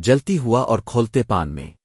جلتی ہوا اور کھولتے پان میں۔